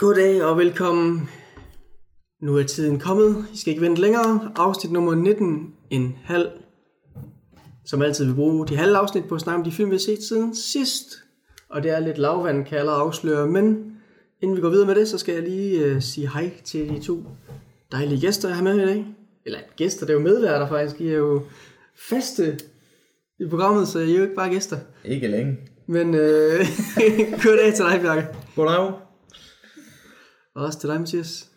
Goddag og velkommen. Nu er tiden kommet. I skal ikke vente længere. Afsnit nummer 19, en halv. Som altid vil bruge de halve afsnit på at snakke om de film, vi har set siden sidst. Og det er lidt lavvand, kan jeg allerede afsløre. Men inden vi går videre med det, så skal jeg lige uh, sige hej til de to dejlige gæster, jeg har med i dag. Eller gæster, det er jo medværter faktisk. I er jo faste i programmet, så I er jo ikke bare gæster. Ikke længe. Men øh, goddag til dig, Bjarke. Goddag. Og også til dig, Mathias.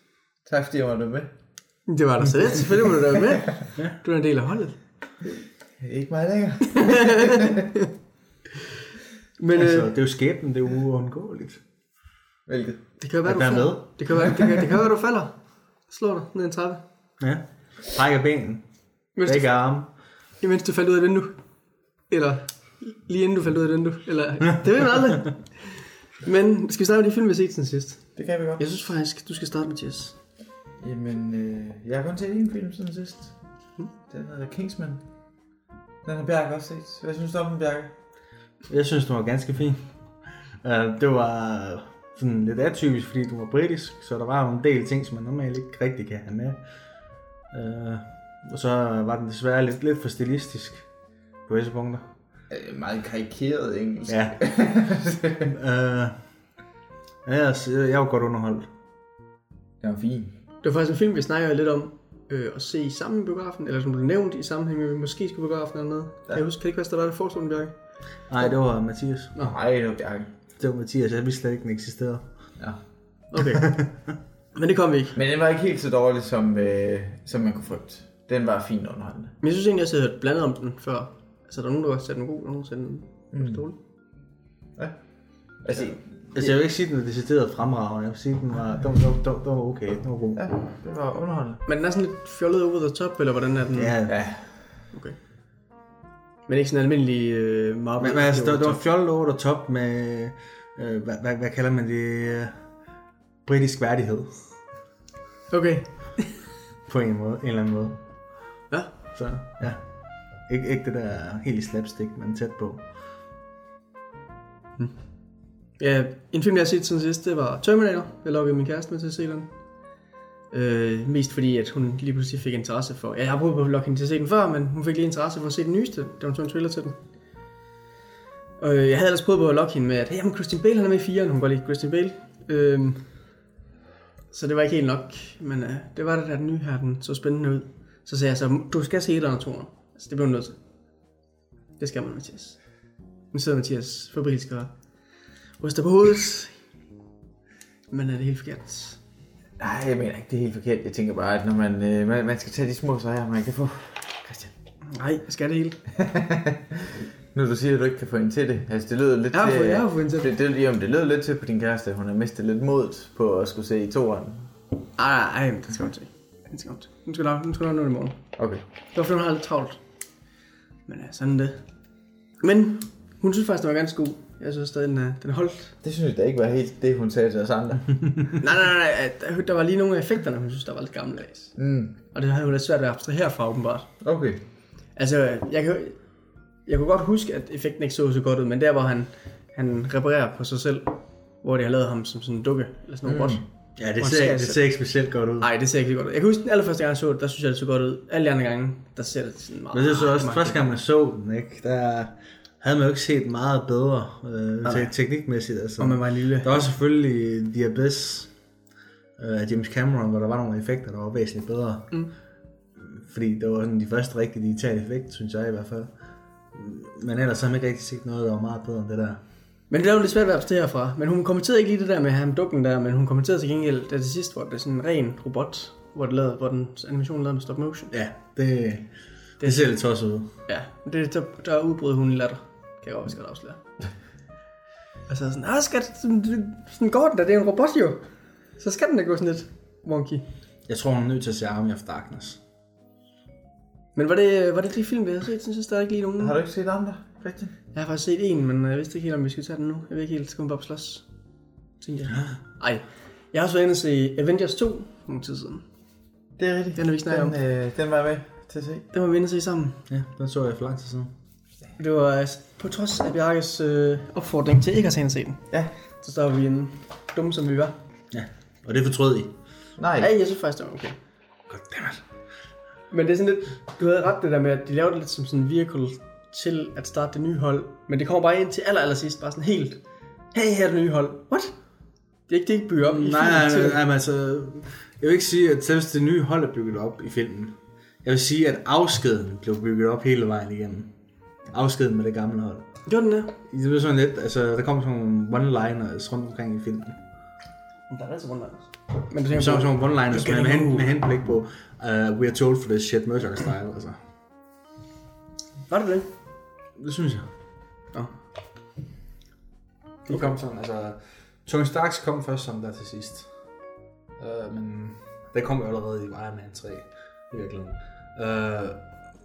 Tak fordi jeg var med. Det var der så lidt. Selvfølgelig må du være med. Du er en del af holdet. Ikke mig længere. Men Altså, øh, det er jo skæbnen, det er jo uundgåeligt. Hvilket? det kan være, at du der er falder. med. Det kan, være, det, kan, det kan være, du falder. Slår dig ned en trappe. Ja. Trækker benen. Mens du, Begge arme. imens du falder ud af et vindue. Eller lige inden du falder ud af et vindue. Eller, det ved man aldrig. Men skal vi starte med de film, vi har set siden sidst? Det kan vi godt. Jeg synes faktisk, du skal starte, Mathias. Jamen, øh, jeg har kun set en film siden sidst. Hmm? Den hedder Kingsman. Den har Bjarke også set. Hvad synes du om den, Bjarke? Jeg synes, du var ganske fin. Uh, det var sådan lidt atypisk, fordi du var britisk, så der var jo en del ting, som man normalt ikke rigtig kan have med. Uh, og så var den desværre lidt, lidt for stilistisk på visse punkter. Øh, meget karikeret engelsk. Ja. uh, ellers, jeg jeg var godt underholdt. Den var fin. Det var faktisk en film, vi snakker lidt om øh, at se i samme biografen, eller som blev nævnt i sammenhæng med, at vi måske skulle biografen eller noget. Ja. Kan jeg huske, kan det ikke være, der var det den, Bjarke? Nej, det var Mathias. Nej, det var Bjarke. Det var Mathias, jeg vidste slet ikke, den eksisterede. Ja. Okay. Men det kom vi ikke. Men den var ikke helt så dårlig, som, øh, som man kunne frygte. Den var fint underholdende. Men jeg synes egentlig, jeg har hørt blandet om den før. Altså, der er nogen, der har sagt den god, og nogen sagt den mm. dårlig. Ja. Altså, Altså, jeg vil ikke sige, at den er decideret fremragende. Jeg vil sige, at den var, den, den, den, den var okay. Den var god. ja, det var underholdende. Men den er sådan lidt fjollet over the top, eller hvordan er den? Ja, Ja, Okay. Men ikke sådan en almindelig øh, Marvel. men, men altså, der, the der var top. fjollet over der top med, øh, hvad, hvad, hvad kalder man det, øh, britisk værdighed, Okay. på en, måde, en eller anden måde. Ja. Så, ja. Ikke, ikke det der helt i slapstick, men tæt på. Ja, en film, jeg har set siden sidst, det var Terminator. Jeg lukkede min kæreste med til at se den. Øh, mest fordi, at hun lige pludselig fik interesse for... Ja, jeg har prøvet på at lokke hende til at se den før, men hun fik lige interesse for at se den nyeste. Da hun tog en trailer til den. Og øh, jeg havde ellers prøvet på at lokke hende med, at hey, jamen, Christian Bale han er med i 4'eren. Hun går lige Christian Bale. Øh, så det var ikke helt nok. Men øh, det var det der den nye her, den så spændende ud. Så sagde jeg så, du skal se et eller andet Altså, det blev hun nødt til. Det skal man, Mathias. Nu sidder Mathias fabrilsk og ryster på hovedet. Men er det helt forkert? Nej, jeg mener ikke, det er helt forkert. Jeg tænker bare, at når man, øh, man, man skal tage de små sejre, man kan få. Christian. Nej, skal det hele. Nu du siger, at du ikke kan få hende til det. Altså, det lyder lidt Jeg har til... fået- jeg har fået hende til det. det, jamen, det lyder lidt til på din kæreste. Hun har mistet lidt mod på at skulle se i toeren. Ej, nej, nej, det skal hun til. Det skal hun til. Nu skal du, nu skal du nå det i morgen. Okay. Det var fordi, hun har lidt travlt. Men ja, sådan er det. Men hun synes faktisk, den var ganske god. Jeg synes stadig, den den holdt. Det synes jeg da ikke var helt det, hun sagde til os andre. nej, nej, nej, Der, der var lige nogle af effekterne, hun synes, der var lidt gammeldags. mm. Og det havde hun lidt svært at abstrahere fra, åbenbart. Okay. Altså, jeg, kan, jeg kunne godt huske, at effekten ikke så så godt ud, men der, hvor han, han reparerer på sig selv, hvor de har lavet ham som sådan en dukke, eller sådan en robot. Ja, det ser, det ser ikke specielt godt ud. Nej, det ser ikke godt ud. Jeg kan huske den allerførste gang, jeg så det, der synes jeg, det så godt ud. Alle de andre gange, der ser det sådan meget... Men det er så også første gang, man så den, ikke? Der havde man jo ikke set meget bedre øh, te- teknikmæssigt. Altså. Og man var lille. Der var selvfølgelig The Abyss øh, af James Cameron, hvor der var nogle effekter, der var væsentligt bedre. Mm. Fordi det var sådan de første rigtige digitale effekter, synes jeg i hvert fald. Men ellers har man ikke rigtig set noget, der var meget bedre end det der. Men det er jo lidt svært at abstrahere fra. Men hun kommenterede ikke lige det der med ham dukken der, men hun kommenterede til gengæld det til sidst, hvor det er sådan en ren robot, hvor, det lavede, hvor den animation lavet med stop motion. Ja, det, det, det ser lidt tosset ud. Ja, det, der, der udbrød hun i latter. Kan jeg også godt afsløre. Og så er jeg sådan, ah, skat, sådan, sådan går den da, det er en robot jo. Så skal den da gå sådan lidt wonky. Jeg tror, hun er nødt til at se Army of Darkness. Men var det, var det de film, vi havde set? Jeg synes, der er ikke lige nogen. Har du ikke set andre, Christian? Jeg har faktisk set en, men jeg vidste ikke helt, om vi skulle tage den nu. Jeg ved ikke helt, skal hun bare på slås? Tænkte jeg. Ej. Jeg har også været inde og se Avengers 2 for nogle tid siden. Det er rigtigt. Den har vi snakket om. den, øh, den var jeg med til at se. Den var vi inde og se sammen. Ja, den så jeg for lang tid siden. Det var øh, på trods af Bjarkes øh, opfordring til ikke at tage den. Ja. Så står vi en dumme, som vi var. Ja, og det fortrød I. Nej, Ja, jeg synes faktisk, det var okay. Goddammit. Men det er sådan lidt, du havde ret det der med, at de lavede det lidt som sådan en vehicle til at starte det nye hold. Men det kommer bare ind til aller, aller sidst, bare sådan helt, hey, her er det nye hold. What? Det er ikke det, ikke bygger op i Nej, filmen nej, nej, nej, men altså, jeg vil ikke sige, at selv det nye hold er bygget op i filmen. Jeg vil sige, at afskeden blev bygget op hele vejen igennem. Afskeden med det gamle hold. Det var den der. Det blev sådan lidt, altså, der kom sådan nogle one-liners rundt omkring i filmen. Men der er altså rundt Men Så tænker sådan nogle one-liners med, med, det hen, med henblik på, uh, we are told for this shit, Murdoch style, altså. var det det? Det synes jeg. Nå. De kom sådan, altså... Tony Starks kom først som der til sidst. Uh, men det kom jo allerede i Iron Man 3, i virkeligheden. Uh,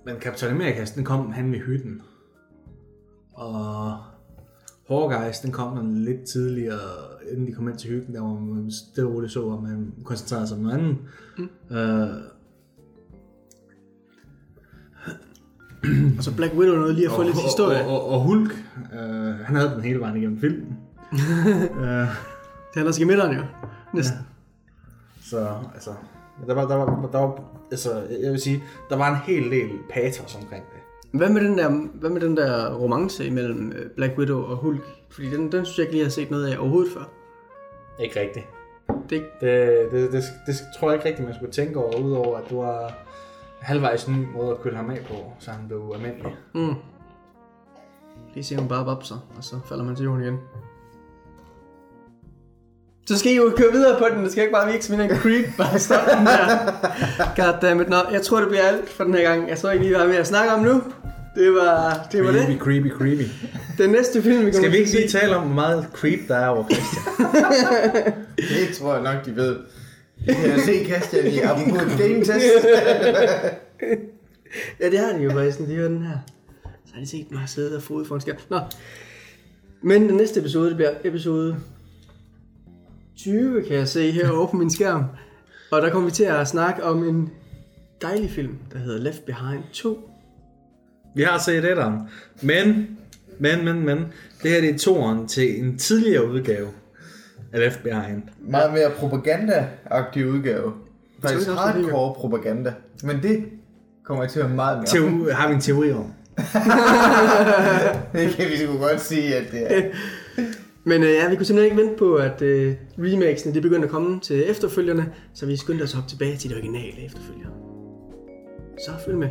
men Captain America, den kom hen ved hytten. Og Hawkeyes, den kom sådan lidt tidligere, inden de kom ind til hytten, der hvor man stille og roligt så, at man koncentrerede sig om noget andet. Mm. Uh, Og så Black Widow nåede lige at få lidt historie. Og, og, og Hulk, uh, han havde den hele vejen igennem filmen. uh, Det er der skal midteren jo. Næsten. Så, altså, der var, der var, der var, altså, jeg vil sige, der var en hel del patos omkring det. Hvad med den der, hvad med den der romance imellem øh, Black Widow og Hulk? Fordi den, den synes jeg ikke lige har set noget af overhovedet før. Ikke rigtigt. Det er ikke... Det, det, det, det, tror jeg ikke rigtigt, man skulle tænke over, udover at du var halvvejs ny måde at køle ham af på, så han blev almindelig. Mm. Lige ser hun bare babser, og så falder man til jorden igen. Så skal I jo køre videre på den, det skal ikke bare virke som en creep, bare stop den der. Goddammit, nå, jeg tror det bliver alt for den her gang. Jeg tror ikke lige, hvad vi har at snakke om nu. Det var det. Var Creepy, det. creepy, creepy. Den næste film, vi kommer Skal vi ikke til lige tale om, hvor meget creep der er over Christian? det tror jeg nok, de ved. De kan se Christian i apropos game test. Ja, det har de jo faktisk, de den her. Så har de set mig sidde og fode foran skærm. Nå. Men den næste episode, det bliver episode 20, kan jeg se herovre på min skærm. Og der kommer vi til at snakke om en dejlig film, der hedder Left Behind 2. Vi har set etteren, men, men, men, men, det her det er toeren til en tidligere udgave af Left Behind. Meget mere propaganda-agtig udgave. Faktisk det, hardcore propaganda. Men det kommer jeg til at være meget mere. Teo- har vi en teori om. Det kan vi sgu godt sige, at det er. Men øh, ja, vi kunne simpelthen ikke vente på, at øh, remakesene det begyndte at komme til efterfølgerne, så vi skyndte os op tilbage til det originale efterfølger. Så følg med.